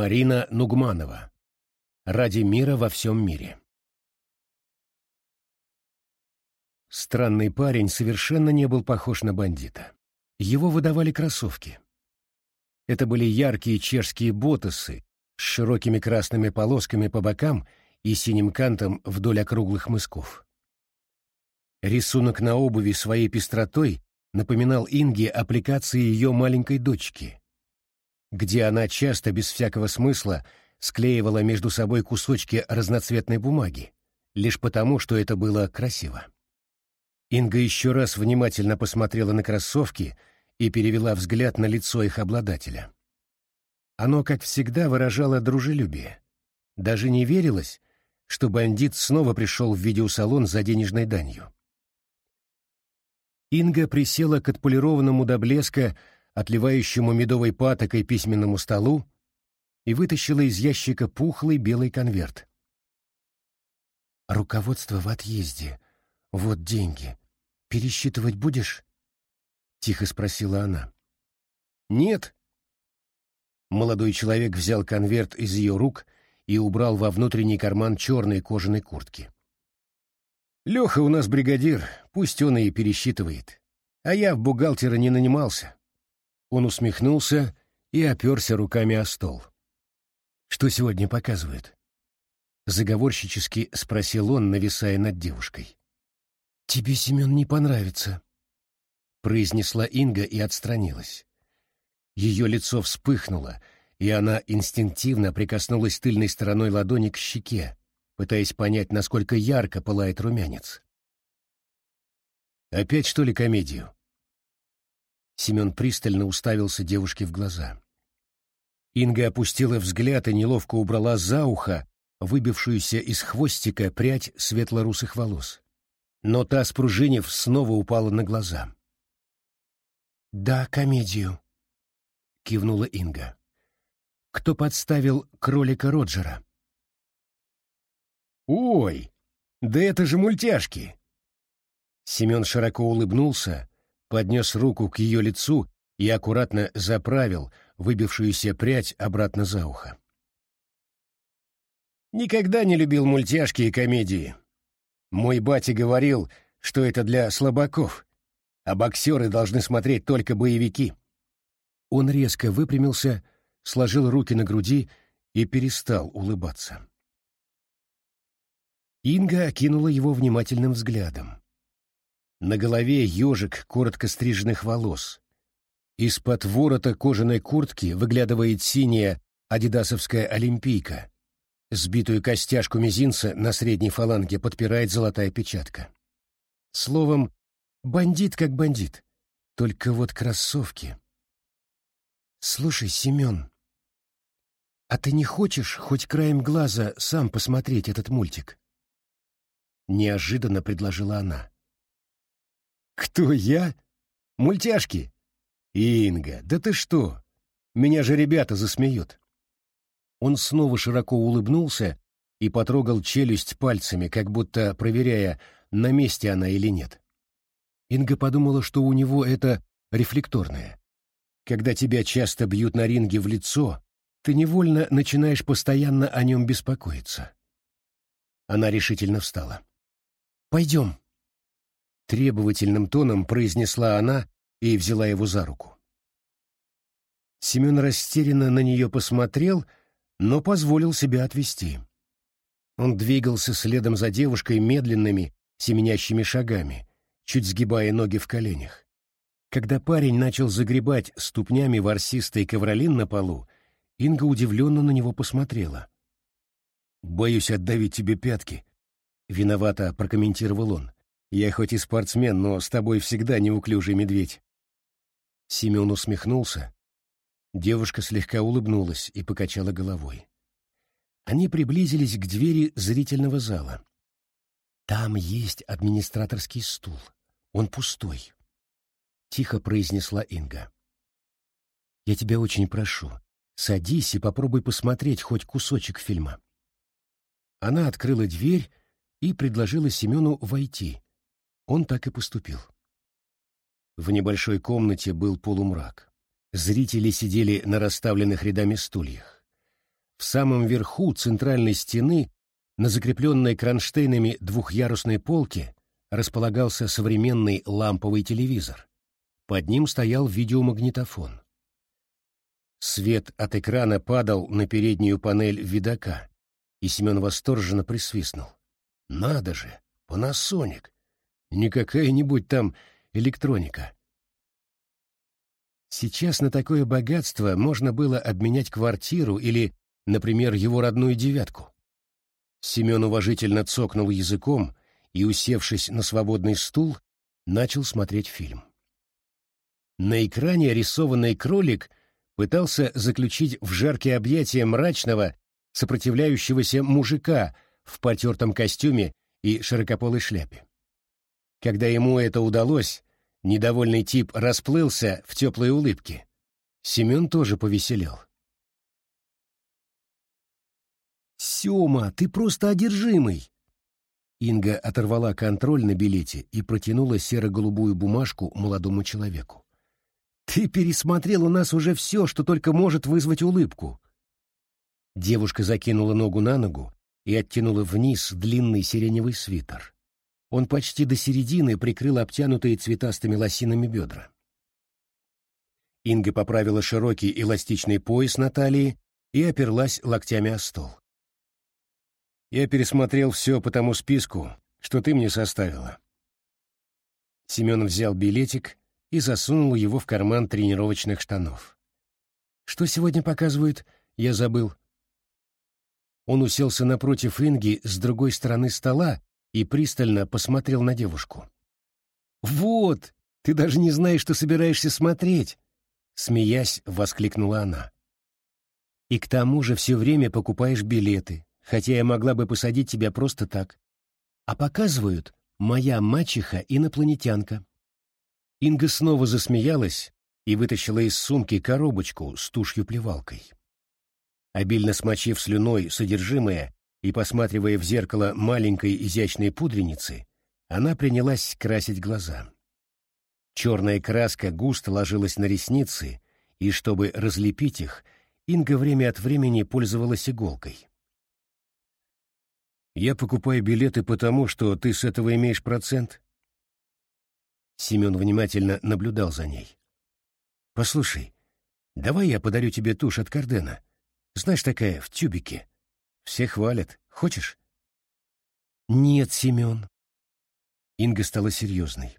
Марина Нугманова. Ради мира во всем мире. Странный парень совершенно не был похож на бандита. Его выдавали кроссовки. Это были яркие чешские ботасы с широкими красными полосками по бокам и синим кантом вдоль округлых мысков. Рисунок на обуви своей пестротой напоминал Инге аппликации ее маленькой дочки, где она часто без всякого смысла склеивала между собой кусочки разноцветной бумаги, лишь потому, что это было красиво. Инга еще раз внимательно посмотрела на кроссовки и перевела взгляд на лицо их обладателя. Оно, как всегда, выражало дружелюбие. Даже не верилось, что бандит снова пришел в видеосалон за денежной данью. Инга присела к отполированному до блеска, отливающему медовой патокой письменному столу, и вытащила из ящика пухлый белый конверт. «Руководство в отъезде. Вот деньги. «Пересчитывать будешь?» — тихо спросила она. «Нет». Молодой человек взял конверт из ее рук и убрал во внутренний карман черной кожаной куртки. «Леха у нас бригадир, пусть он и пересчитывает. А я в бухгалтера не нанимался». Он усмехнулся и оперся руками о стол. «Что сегодня показывают?» Заговорщически спросил он, нависая над девушкой. «Тебе, Семен, не понравится», — произнесла Инга и отстранилась. Ее лицо вспыхнуло, и она инстинктивно прикоснулась тыльной стороной ладони к щеке, пытаясь понять, насколько ярко пылает румянец. «Опять, что ли, комедию?» Семен пристально уставился девушке в глаза. Инга опустила взгляд и неловко убрала за ухо выбившуюся из хвостика прядь светло-русых волос но та, спружинив, снова упала на глаза. «Да, комедию», — кивнула Инга. «Кто подставил кролика Роджера?» «Ой, да это же мультяшки!» Семен широко улыбнулся, поднес руку к ее лицу и аккуратно заправил выбившуюся прядь обратно за ухо. «Никогда не любил мультяшки и комедии. Мой батя говорил, что это для слабаков, а боксеры должны смотреть только боевики. Он резко выпрямился, сложил руки на груди и перестал улыбаться. Инга окинула его внимательным взглядом. На голове ежик коротко стриженных волос. Из-под ворота кожаной куртки выглядывает синяя адидасовская олимпийка, Сбитую костяшку мизинца на средней фаланге подпирает золотая печатка. Словом, бандит как бандит. Только вот кроссовки. Слушай, Семен, а ты не хочешь хоть краем глаза сам посмотреть этот мультик? Неожиданно предложила она. Кто я? Мультяшки? Инга, да ты что? Меня же ребята засмеют. Он снова широко улыбнулся и потрогал челюсть пальцами, как будто проверяя, на месте она или нет. Инга подумала, что у него это рефлекторное. Когда тебя часто бьют на ринге в лицо, ты невольно начинаешь постоянно о нем беспокоиться. Она решительно встала. «Пойдем», — требовательным тоном произнесла она и взяла его за руку. Семен растерянно на нее посмотрел — но позволил себя отвести. Он двигался следом за девушкой медленными, семенящими шагами, чуть сгибая ноги в коленях. Когда парень начал загребать ступнями ворсистый ковролин на полу, Инга удивленно на него посмотрела. «Боюсь отдавить тебе пятки», — виновато прокомментировал он. «Я хоть и спортсмен, но с тобой всегда неуклюжий медведь». Семен усмехнулся, Девушка слегка улыбнулась и покачала головой. Они приблизились к двери зрительного зала. «Там есть администраторский стул. Он пустой», — тихо произнесла Инга. «Я тебя очень прошу, садись и попробуй посмотреть хоть кусочек фильма». Она открыла дверь и предложила Семену войти. Он так и поступил. В небольшой комнате был полумрак. Зрители сидели на расставленных рядами стульях. В самом верху центральной стены, на закрепленной кронштейнами двухъярусной полке, располагался современный ламповый телевизор. Под ним стоял видеомагнитофон. Свет от экрана падал на переднюю панель видака, и Семен восторженно присвистнул. «Надо же! Панасоник! Не какая-нибудь там электроника!» Сейчас на такое богатство можно было обменять квартиру или, например, его родную девятку. Семен уважительно цокнул языком и, усевшись на свободный стул, начал смотреть фильм. На экране рисованный кролик пытался заключить в жаркие объятия мрачного, сопротивляющегося мужика в потертом костюме и широкополой шляпе. Когда ему это удалось, Недовольный тип расплылся в теплой улыбке. Семен тоже повеселел. «Сема, ты просто одержимый!» Инга оторвала контроль на билете и протянула серо-голубую бумажку молодому человеку. «Ты пересмотрел у нас уже все, что только может вызвать улыбку». Девушка закинула ногу на ногу и оттянула вниз длинный сиреневый свитер. Он почти до середины прикрыл обтянутые цветастыми лосинами бедра. Инга поправила широкий эластичный пояс на талии и оперлась локтями о стол. «Я пересмотрел все по тому списку, что ты мне составила». Семен взял билетик и засунул его в карман тренировочных штанов. «Что сегодня показывают? Я забыл». Он уселся напротив Инги с другой стороны стола и пристально посмотрел на девушку. «Вот! Ты даже не знаешь, что собираешься смотреть!» Смеясь, воскликнула она. «И к тому же все время покупаешь билеты, хотя я могла бы посадить тебя просто так. А показывают «Моя мачеха-инопланетянка». Инга снова засмеялась и вытащила из сумки коробочку с тушью-плевалкой. Обильно смочив слюной содержимое, и, посматривая в зеркало маленькой изящной пудреницы, она принялась красить глаза. Черная краска густо ложилась на ресницы, и, чтобы разлепить их, Инга время от времени пользовалась иголкой. «Я покупаю билеты потому, что ты с этого имеешь процент?» Семен внимательно наблюдал за ней. «Послушай, давай я подарю тебе тушь от Кардена. Знаешь, такая, в тюбике. Все хвалят. Хочешь? Нет, Семен. Инга стала серьезной.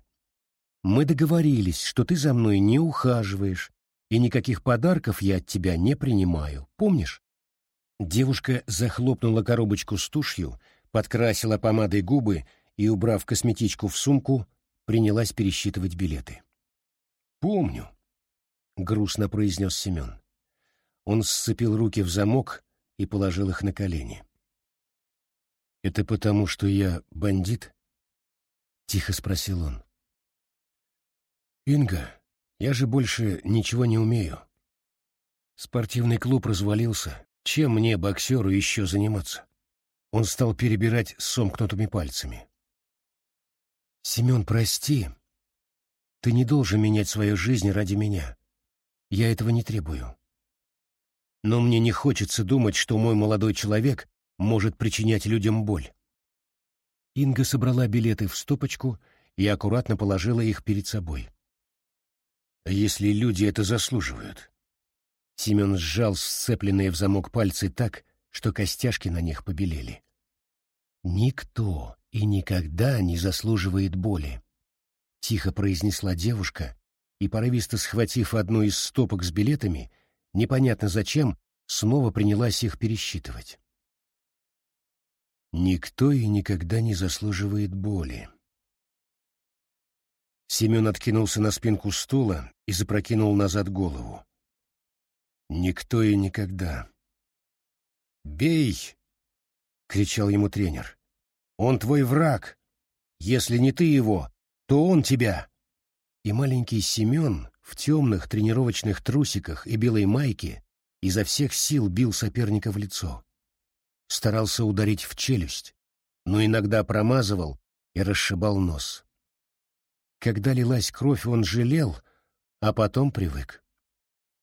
Мы договорились, что ты за мной не ухаживаешь, и никаких подарков я от тебя не принимаю. Помнишь? Девушка захлопнула коробочку с тушью, подкрасила помадой губы и, убрав косметичку в сумку, принялась пересчитывать билеты. «Помню», — грустно произнес Семен. Он сцепил руки в замок и положил их на колени. «Это потому, что я бандит?» — тихо спросил он. «Инга, я же больше ничего не умею. Спортивный клуб развалился. Чем мне, боксеру, еще заниматься?» Он стал перебирать сомкнутыми пальцами. «Семен, прости. Ты не должен менять свою жизнь ради меня. Я этого не требую. Но мне не хочется думать, что мой молодой человек может причинять людям боль. Инга собрала билеты в стопочку и аккуратно положила их перед собой. «Если люди это заслуживают». Семен сжал сцепленные в замок пальцы так, что костяшки на них побелели. «Никто и никогда не заслуживает боли», — тихо произнесла девушка, и, порывисто схватив одну из стопок с билетами, непонятно зачем, снова принялась их пересчитывать. Никто и никогда не заслуживает боли. Семен откинулся на спинку стула и запрокинул назад голову. Никто и никогда. «Бей!» — кричал ему тренер. «Он твой враг. Если не ты его, то он тебя!» И маленький Семен в темных тренировочных трусиках и белой майке изо всех сил бил соперника в лицо. Старался ударить в челюсть, но иногда промазывал и расшибал нос. Когда лилась кровь, он жалел, а потом привык.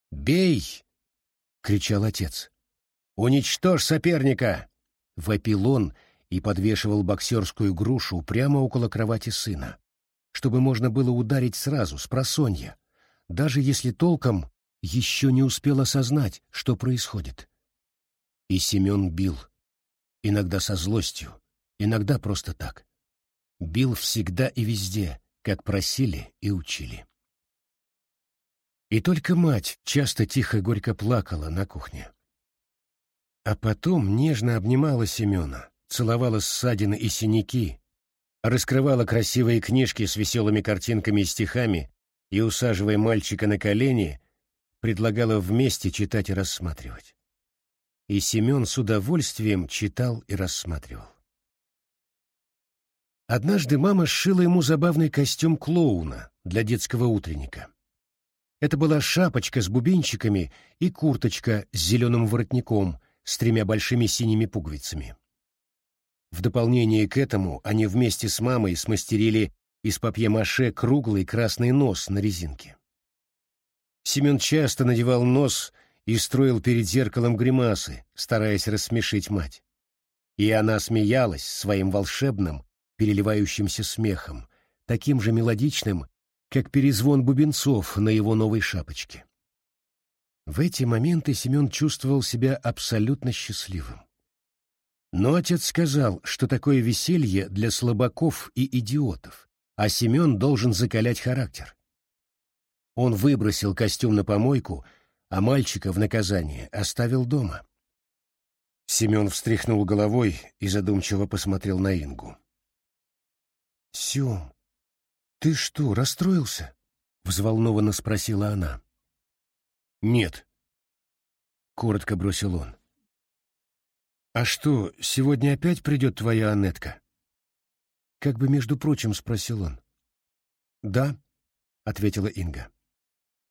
«Бей!» — кричал отец. «Уничтожь соперника!» — вопил он и подвешивал боксерскую грушу прямо около кровати сына, чтобы можно было ударить сразу, с просонья, даже если толком еще не успел осознать, что происходит. И Семен бил. Иногда со злостью, иногда просто так. Бил всегда и везде, как просили и учили. И только мать часто тихо-горько плакала на кухне. А потом нежно обнимала Семена, целовала ссадины и синяки, раскрывала красивые книжки с веселыми картинками и стихами и, усаживая мальчика на колени, предлагала вместе читать и рассматривать. И Семен с удовольствием читал и рассматривал. Однажды мама сшила ему забавный костюм клоуна для детского утренника. Это была шапочка с бубенчиками и курточка с зеленым воротником с тремя большими синими пуговицами. В дополнение к этому они вместе с мамой смастерили из папье-маше круглый красный нос на резинке. Семен часто надевал нос и строил перед зеркалом гримасы, стараясь рассмешить мать. И она смеялась своим волшебным, переливающимся смехом, таким же мелодичным, как перезвон бубенцов на его новой шапочке. В эти моменты Семен чувствовал себя абсолютно счастливым. Но отец сказал, что такое веселье для слабаков и идиотов, а Семен должен закалять характер. Он выбросил костюм на помойку, а мальчика в наказание оставил дома. Семен встряхнул головой и задумчиво посмотрел на Ингу. — Сем, ты что, расстроился? — взволнованно спросила она. — Нет, — коротко бросил он. — А что, сегодня опять придет твоя Аннетка? Как бы, между прочим, спросил он. — Да, — ответила Инга.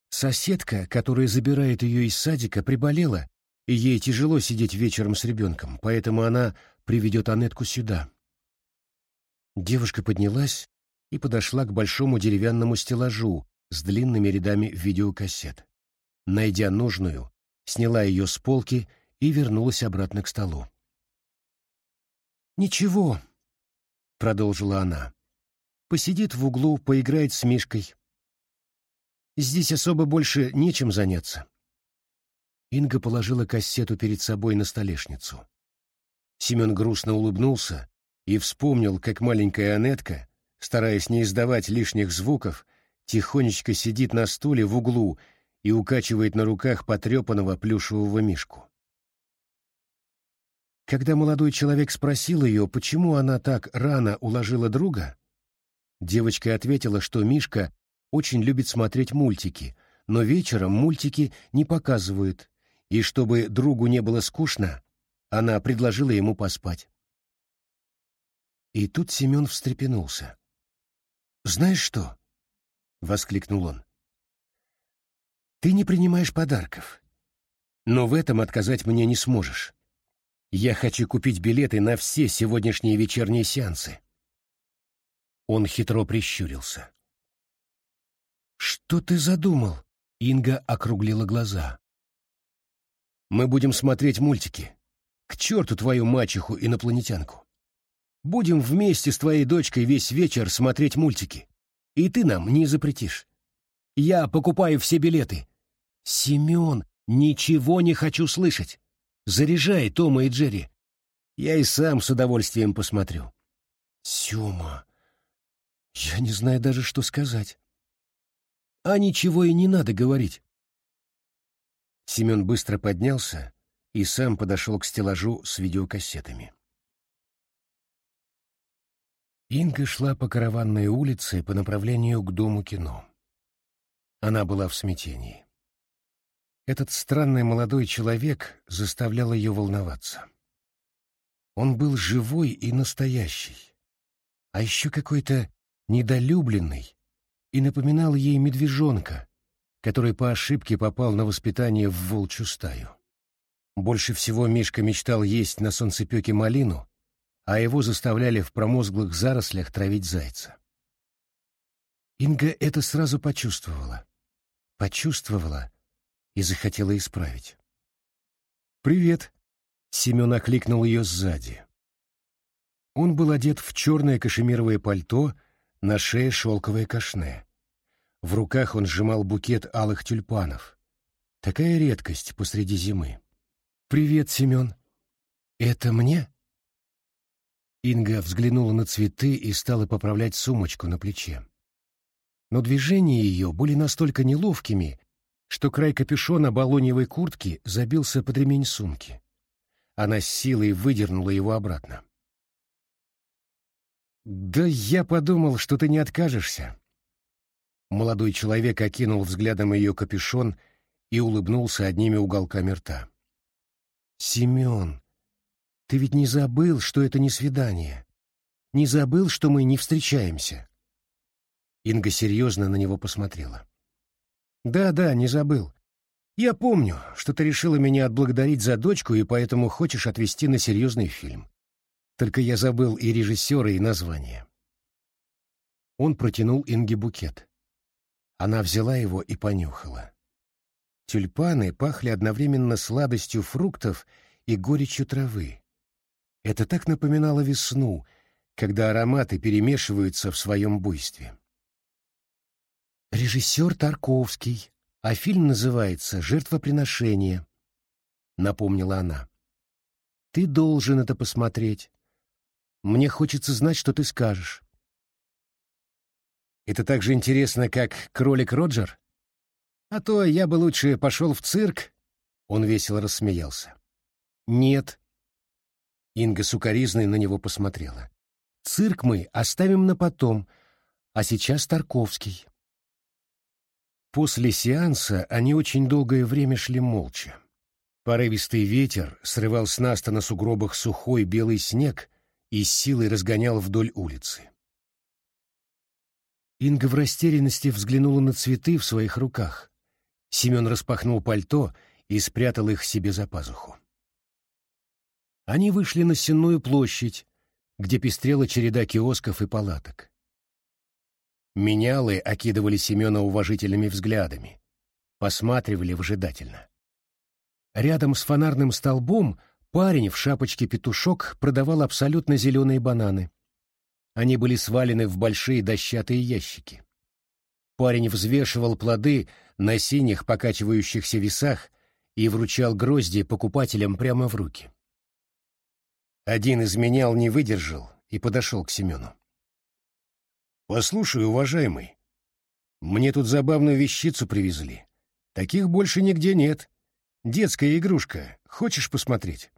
Соседка, которая забирает ее из садика, приболела, и ей тяжело сидеть вечером с ребенком, поэтому она приведет Аннетку сюда. Девушка поднялась и подошла к большому деревянному стеллажу с длинными рядами видеокассет. Найдя нужную, сняла ее с полки и вернулась обратно к столу. «Ничего», — продолжила она, — «посидит в углу, поиграет с Мишкой. Здесь особо больше нечем заняться». Инга положила кассету перед собой на столешницу. Семен грустно улыбнулся и вспомнил, как маленькая Анетка, стараясь не издавать лишних звуков, тихонечко сидит на стуле в углу и укачивает на руках потрепанного плюшевого мишку. Когда молодой человек спросил ее, почему она так рано уложила друга, девочка ответила, что Мишка очень любит смотреть мультики, но вечером мультики не показывают, и чтобы другу не было скучно, она предложила ему поспать. И тут Семен встрепенулся. «Знаешь что?» — воскликнул он. «Ты не принимаешь подарков, но в этом отказать мне не сможешь. Я хочу купить билеты на все сегодняшние вечерние сеансы». Он хитро прищурился. «Что ты задумал?» — Инга округлила глаза. «Мы будем смотреть мультики. К черту твою мачеху-инопланетянку. Будем вместе с твоей дочкой весь вечер смотреть мультики. И ты нам не запретишь. Я покупаю все билеты. Семен, ничего не хочу слышать. Заряжай Тома и Джерри. Я и сам с удовольствием посмотрю. Сема, я не знаю даже, что сказать. А ничего и не надо говорить. Семен быстро поднялся и сам подошел к стеллажу с видеокассетами. Инга шла по караванной улице по направлению к Дому кино. Она была в смятении. Этот странный молодой человек заставлял ее волноваться. Он был живой и настоящий, а еще какой-то недолюбленный и напоминал ей медвежонка, который по ошибке попал на воспитание в волчью стаю. Больше всего Мишка мечтал есть на солнцепеке малину, а его заставляли в промозглых зарослях травить зайца. Инга это сразу почувствовала. Почувствовала и захотела исправить. «Привет», Семен окликнул ее сзади. Он был одет в черное кашемировое пальто, на шее шелковое кашне. В руках он сжимал букет алых тюльпанов. Такая редкость посреди зимы. «Привет, Семен. Это мне?» Инга взглянула на цветы и стала поправлять сумочку на плече. Но движения ее были настолько неловкими, что край капюшона балоневой куртки забился под ремень сумки. Она с силой выдернула его обратно. «Да я подумал, что ты не откажешься». Молодой человек окинул взглядом ее капюшон и улыбнулся одними уголками рта. «Семен, ты ведь не забыл, что это не свидание? Не забыл, что мы не встречаемся?» Инга серьезно на него посмотрела. «Да-да, не забыл. Я помню, что ты решила меня отблагодарить за дочку и поэтому хочешь отвезти на серьезный фильм. Только я забыл и режиссера, и название». Он протянул Инге букет. Она взяла его и понюхала. Тюльпаны пахли одновременно сладостью фруктов и горечью травы. Это так напоминало весну, когда ароматы перемешиваются в своем буйстве. «Режиссер Тарковский, а фильм называется «Жертвоприношение», — напомнила она. «Ты должен это посмотреть. Мне хочется знать, что ты скажешь». «Это так же интересно, как «Кролик Роджер»?» А то я бы лучше пошел в цирк. Он весело рассмеялся. Нет. Инга сукоризной на него посмотрела. Цирк мы оставим на потом, а сейчас Тарковский. После сеанса они очень долгое время шли молча. Порывистый ветер срывал с наста на сугробах сухой белый снег и с силой разгонял вдоль улицы. Инга в растерянности взглянула на цветы в своих руках. Семен распахнул пальто и спрятал их себе за пазуху. Они вышли на Сенную площадь, где пестрела череда киосков и палаток. Менялы окидывали Семена уважительными взглядами, посматривали вжидательно. Рядом с фонарным столбом парень в шапочке петушок продавал абсолютно зеленые бананы. Они были свалены в большие дощатые ящики. Парень взвешивал плоды на синих покачивающихся весах и вручал грозди покупателям прямо в руки. Один из менял не выдержал и подошел к Семену. «Послушай, уважаемый, мне тут забавную вещицу привезли. Таких больше нигде нет. Детская игрушка. Хочешь посмотреть?»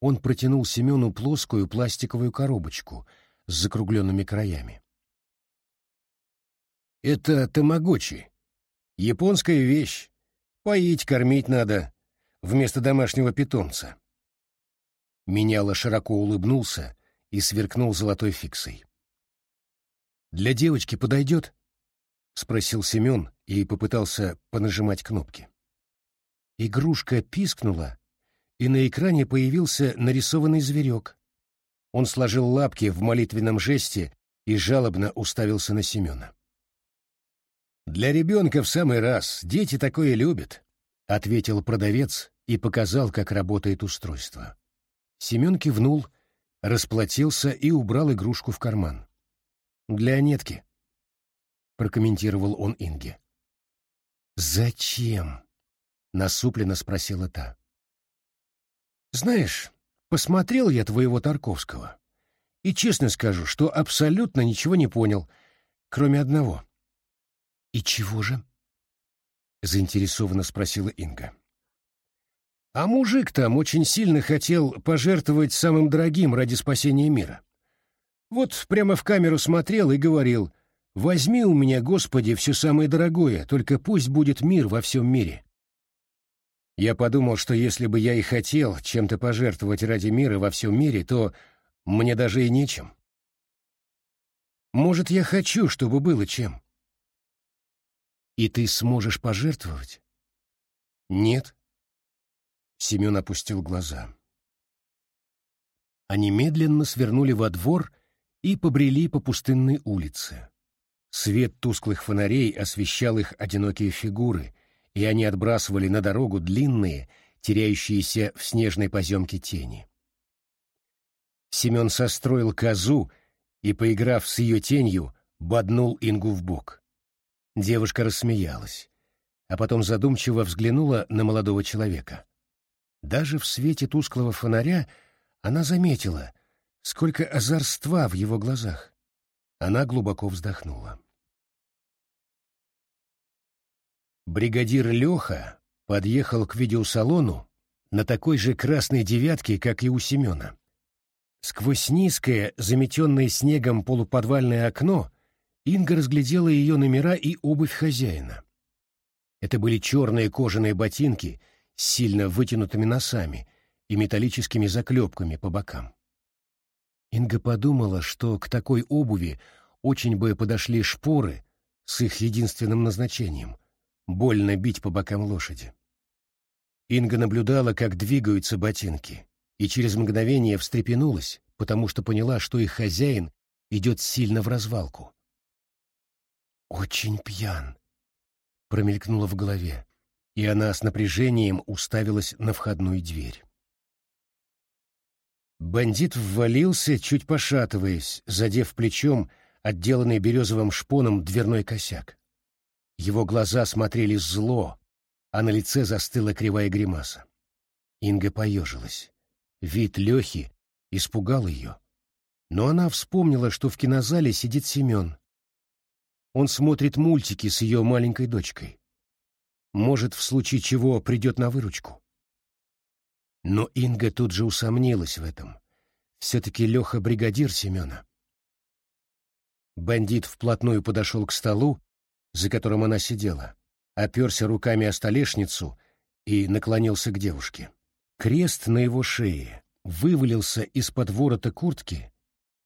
Он протянул Семену плоскую пластиковую коробочку с закругленными краями. «Это тамагочи. Японская вещь. Поить, кормить надо. Вместо домашнего питомца. Меняло широко улыбнулся и сверкнул золотой фиксой. «Для девочки подойдет?» — спросил Семен и попытался понажимать кнопки. Игрушка пискнула, и на экране появился нарисованный зверек. Он сложил лапки в молитвенном жесте и жалобно уставился на Семена. «Для ребенка в самый раз. Дети такое любят», — ответил продавец и показал, как работает устройство. Семен кивнул, расплатился и убрал игрушку в карман. «Для Анетки», — прокомментировал он Инге. «Зачем?» — насупленно спросила та. «Знаешь, посмотрел я твоего Тарковского, и честно скажу, что абсолютно ничего не понял, кроме одного. «И чего же?» — заинтересованно спросила Инга. «А мужик там очень сильно хотел пожертвовать самым дорогим ради спасения мира. Вот прямо в камеру смотрел и говорил, «Возьми у меня, Господи, все самое дорогое, только пусть будет мир во всем мире». Я подумал, что если бы я и хотел чем-то пожертвовать ради мира во всем мире, то мне даже и нечем. Может, я хочу, чтобы было чем. И ты сможешь пожертвовать? Нет. Семен опустил глаза. Они медленно свернули во двор и побрели по пустынной улице. Свет тусклых фонарей освещал их одинокие фигуры, и они отбрасывали на дорогу длинные, теряющиеся в снежной поземке тени. Семен состроил козу и, поиграв с ее тенью, боднул Ингу в бок. Девушка рассмеялась, а потом задумчиво взглянула на молодого человека. Даже в свете тусклого фонаря она заметила, сколько озорства в его глазах. Она глубоко вздохнула. Бригадир Леха подъехал к видеосалону на такой же красной девятке, как и у Семена. Сквозь низкое, заметенное снегом полуподвальное окно Инга разглядела ее номера и обувь хозяина. Это были черные кожаные ботинки с сильно вытянутыми носами и металлическими заклепками по бокам. Инга подумала, что к такой обуви очень бы подошли шпоры с их единственным назначением — больно бить по бокам лошади. Инга наблюдала, как двигаются ботинки, и через мгновение встрепенулась, потому что поняла, что их хозяин идет сильно в развалку. «Очень пьян», — промелькнуло в голове, и она с напряжением уставилась на входную дверь. Бандит ввалился, чуть пошатываясь, задев плечом отделанный березовым шпоном дверной косяк. Его глаза смотрели зло, а на лице застыла кривая гримаса. Инга поежилась. Вид Лехи испугал ее. Но она вспомнила, что в кинозале сидит Семен. Он смотрит мультики с ее маленькой дочкой. Может, в случае чего придет на выручку. Но Инга тут же усомнилась в этом. Все-таки Леха бригадир Семена. Бандит вплотную подошел к столу, за которым она сидела оперся руками о столешницу и наклонился к девушке. Крест на его шее вывалился из-под ворота куртки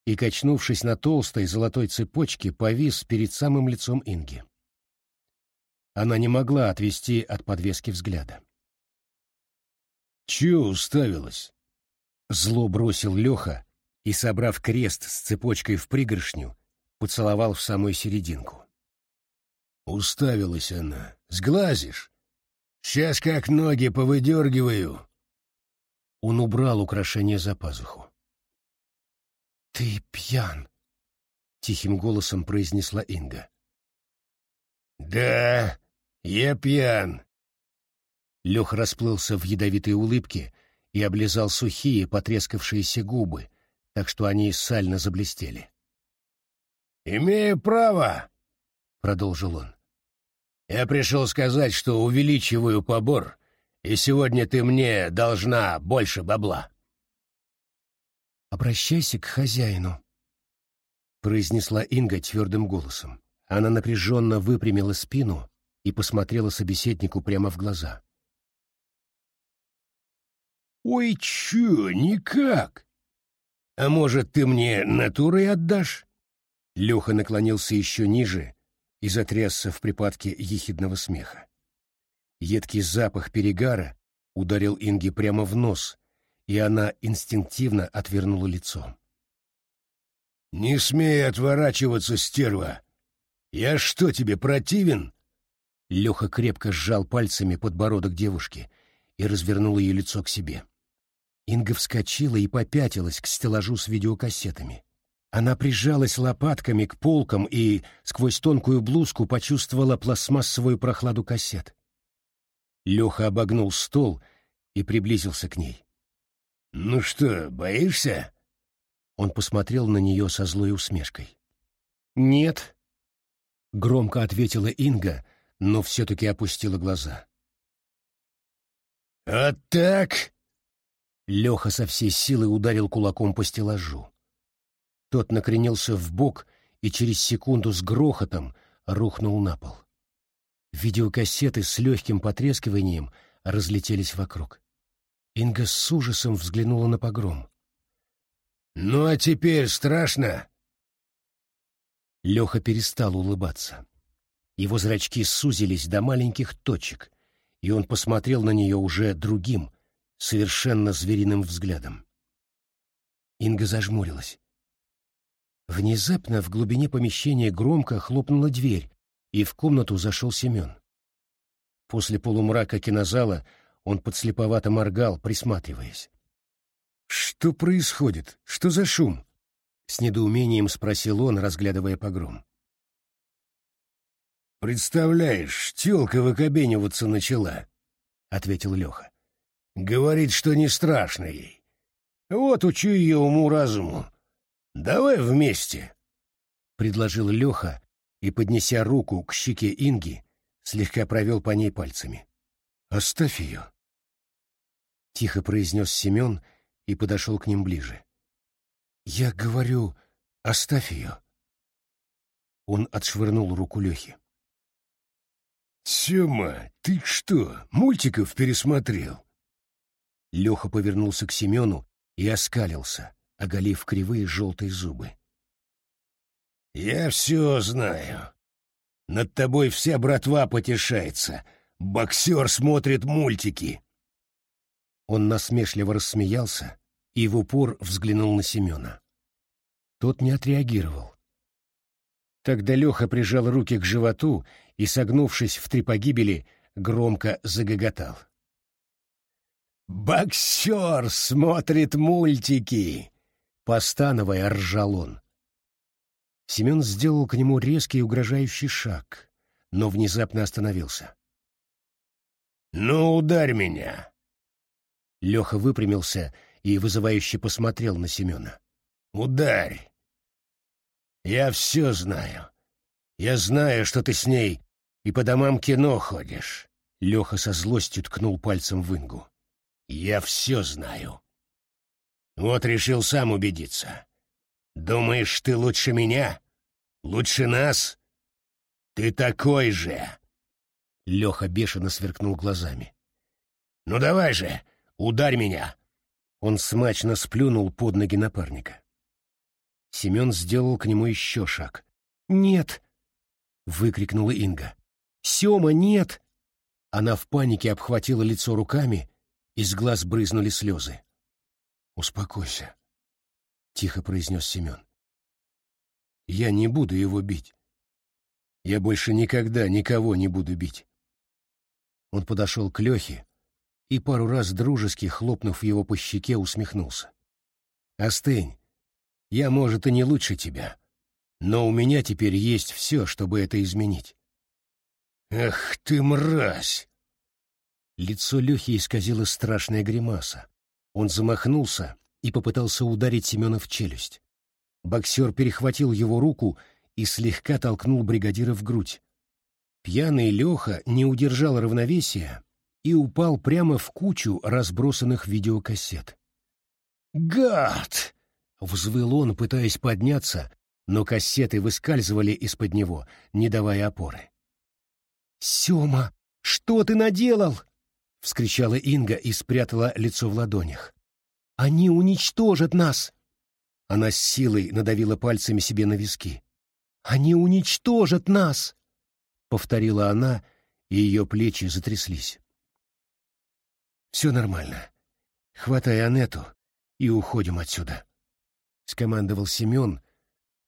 и, качнувшись на толстой золотой цепочке, повис перед самым лицом Инги. Она не могла отвести от подвески взгляда. «Чего уставилась?» Зло бросил Леха и, собрав крест с цепочкой в пригоршню, поцеловал в самую серединку. Уставилась она. Сглазишь? Сейчас как ноги повыдергиваю. Он убрал украшение за пазуху. «Ты пьян», — тихим голосом произнесла Инга. «Да, я пьян». Лех расплылся в ядовитой улыбке и облизал сухие, потрескавшиеся губы, так что они сально заблестели. «Имею право», — продолжил он. Я пришел сказать, что увеличиваю побор, и сегодня ты мне должна больше бабла. Обращайся к хозяину, произнесла Инга твердым голосом. Она напряженно выпрямила спину и посмотрела собеседнику прямо в глаза. «Ой, чё, никак! А может, ты мне натурой отдашь?» Леха наклонился еще ниже и затрясся в припадке ехидного смеха. Едкий запах перегара ударил Инге прямо в нос, и она инстинктивно отвернула лицо. «Не смей отворачиваться, стерва! Я что, тебе противен?» Леха крепко сжал пальцами подбородок девушки и развернул ее лицо к себе. Инга вскочила и попятилась к стеллажу с видеокассетами. Она прижалась лопатками к полкам и сквозь тонкую блузку почувствовала пластмассовую прохладу кассет. Леха обогнул стол и приблизился к ней. «Ну что, боишься?» Он посмотрел на нее со злой усмешкой. «Нет», — громко ответила Инга, но все-таки опустила глаза. «А так?» Леха со всей силы ударил кулаком по стеллажу. Тот накренился в бок и через секунду с грохотом рухнул на пол. Видеокассеты с легким потрескиванием разлетелись вокруг. Инга с ужасом взглянула на погром. «Ну а теперь страшно?» Леха перестал улыбаться. Его зрачки сузились до маленьких точек, и он посмотрел на нее уже другим, совершенно звериным взглядом. Инга зажмурилась. Внезапно в глубине помещения громко хлопнула дверь, и в комнату зашел Семен. После полумрака кинозала Он подслеповато моргал, присматриваясь. «Что происходит? Что за шум?» — с недоумением спросил он, разглядывая погром. «Представляешь, тёлка выкобениваться начала», — ответил Леха. «Говорит, что не страшно ей. Вот учу ее уму-разуму. Давай вместе», — предложил Леха и, поднеся руку к щеке Инги, слегка провел по ней пальцами. «Оставь ее», — тихо произнес Семен и подошел к ним ближе. «Я говорю, оставь ее». Он отшвырнул руку Лехи. «Сема, ты что, мультиков пересмотрел?» Леха повернулся к Семену и оскалился, оголив кривые желтые зубы. «Я все знаю. Над тобой вся братва потешается. Боксер смотрит мультики». Он насмешливо рассмеялся и в упор взглянул на Семена. Тот не отреагировал. Тогда Леха прижал руки к животу и, согнувшись в три погибели, громко загоготал. «Боксер смотрит мультики!» Постановая, ржал он. Семен сделал к нему резкий угрожающий шаг, но внезапно остановился. «Ну, ударь меня!» Леха выпрямился и вызывающе посмотрел на Семена. «Ударь! Я все знаю. Я знаю, что ты с ней и по домам кино ходишь. Леха со злостью ткнул пальцем в Ингу. Я все знаю. Вот решил сам убедиться. Думаешь, ты лучше меня? Лучше нас? Ты такой же. Леха бешено сверкнул глазами. Ну давай же, ударь меня. Он смачно сплюнул под ноги напарника. Семен сделал к нему еще шаг. «Нет!» — выкрикнула Инга. «Сема, нет!» Она в панике обхватила лицо руками, из глаз брызнули слезы. «Успокойся», — тихо произнес Семен. «Я не буду его бить. Я больше никогда никого не буду бить». Он подошел к Лехе и пару раз дружески, хлопнув его по щеке, усмехнулся. «Остынь. Я, может, и не лучше тебя, но у меня теперь есть все, чтобы это изменить. «Ах ты, мразь!» Лицо Лехи исказило страшная гримаса. Он замахнулся и попытался ударить Семена в челюсть. Боксер перехватил его руку и слегка толкнул бригадира в грудь. Пьяный Леха не удержал равновесия и упал прямо в кучу разбросанных видеокассет. «Гад!» — взвыл он, пытаясь подняться, но кассеты выскальзывали из-под него, не давая опоры. «Сема, что ты наделал?» — вскричала Инга и спрятала лицо в ладонях. «Они уничтожат нас!» Она с силой надавила пальцами себе на виски. «Они уничтожат нас!» — повторила она, и ее плечи затряслись. «Все нормально. Хватай Анету и уходим отсюда», — скомандовал Семен,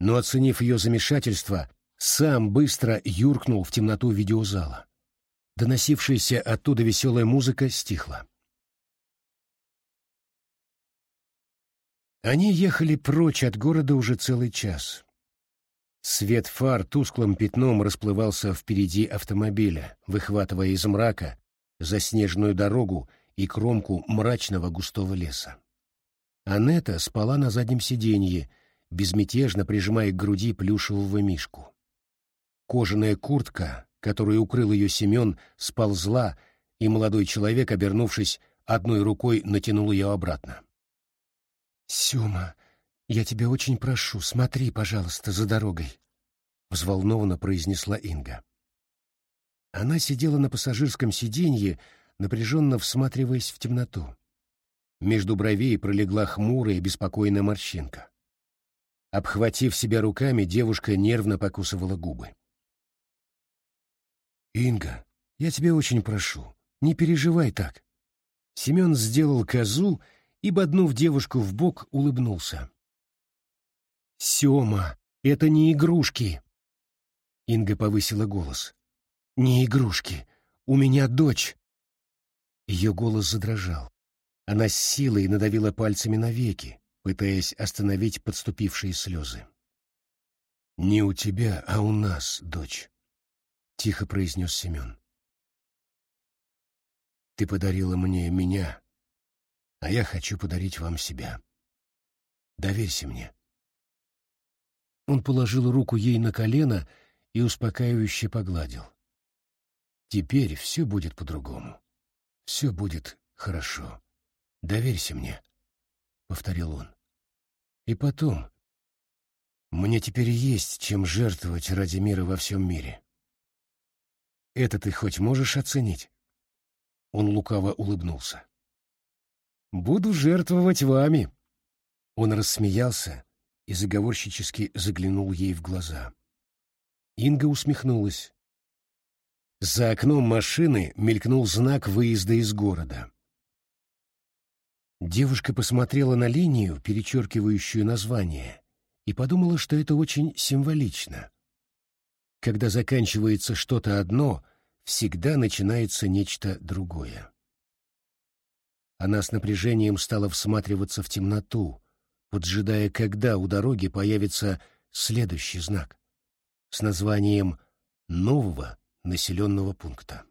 но, оценив ее замешательство, сам быстро юркнул в темноту видеозала. Доносившаяся оттуда веселая музыка стихла. Они ехали прочь от города уже целый час. Свет фар тусклым пятном расплывался впереди автомобиля, выхватывая из мрака заснеженную дорогу и кромку мрачного густого леса. Анетта спала на заднем сиденье, безмятежно прижимая к груди плюшевого мишку. Кожаная куртка, которой укрыл ее Семен, сползла, и молодой человек, обернувшись, одной рукой натянул ее обратно. «Сема, я тебя очень прошу, смотри, пожалуйста, за дорогой», — взволнованно произнесла Инга. Она сидела на пассажирском сиденье, напряженно всматриваясь в темноту. Между бровей пролегла хмурая, беспокойная морщинка. Обхватив себя руками, девушка нервно покусывала губы. «Инга, я тебя очень прошу, не переживай так». Семен сделал козу и, боднув девушку в бок, улыбнулся. «Сема, это не игрушки!» Инга повысила голос. «Не игрушки. У меня дочь. Ее голос задрожал. Она с силой надавила пальцами на веки, пытаясь остановить подступившие слезы. «Не у тебя, а у нас, дочь», — тихо произнес Семен. «Ты подарила мне меня, а я хочу подарить вам себя. Доверься мне». Он положил руку ей на колено и успокаивающе погладил. «Теперь все будет по-другому. Все будет хорошо. Доверься мне», — повторил он. «И потом, мне теперь есть чем жертвовать ради мира во всем мире. Это ты хоть можешь оценить?» Он лукаво улыбнулся. «Буду жертвовать вами». Он рассмеялся и заговорщически заглянул ей в глаза. Инга усмехнулась. За окном машины мелькнул знак выезда из города. Девушка посмотрела на линию, перечеркивающую название, и подумала, что это очень символично. Когда заканчивается что-то одно, всегда начинается нечто другое. Она с напряжением стала всматриваться в темноту, поджидая, когда у дороги появится следующий знак с названием нового населенного пункта.